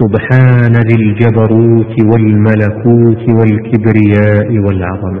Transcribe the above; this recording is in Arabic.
سبحان ذي الجبروت والملكوت والكبرياء والعظمة.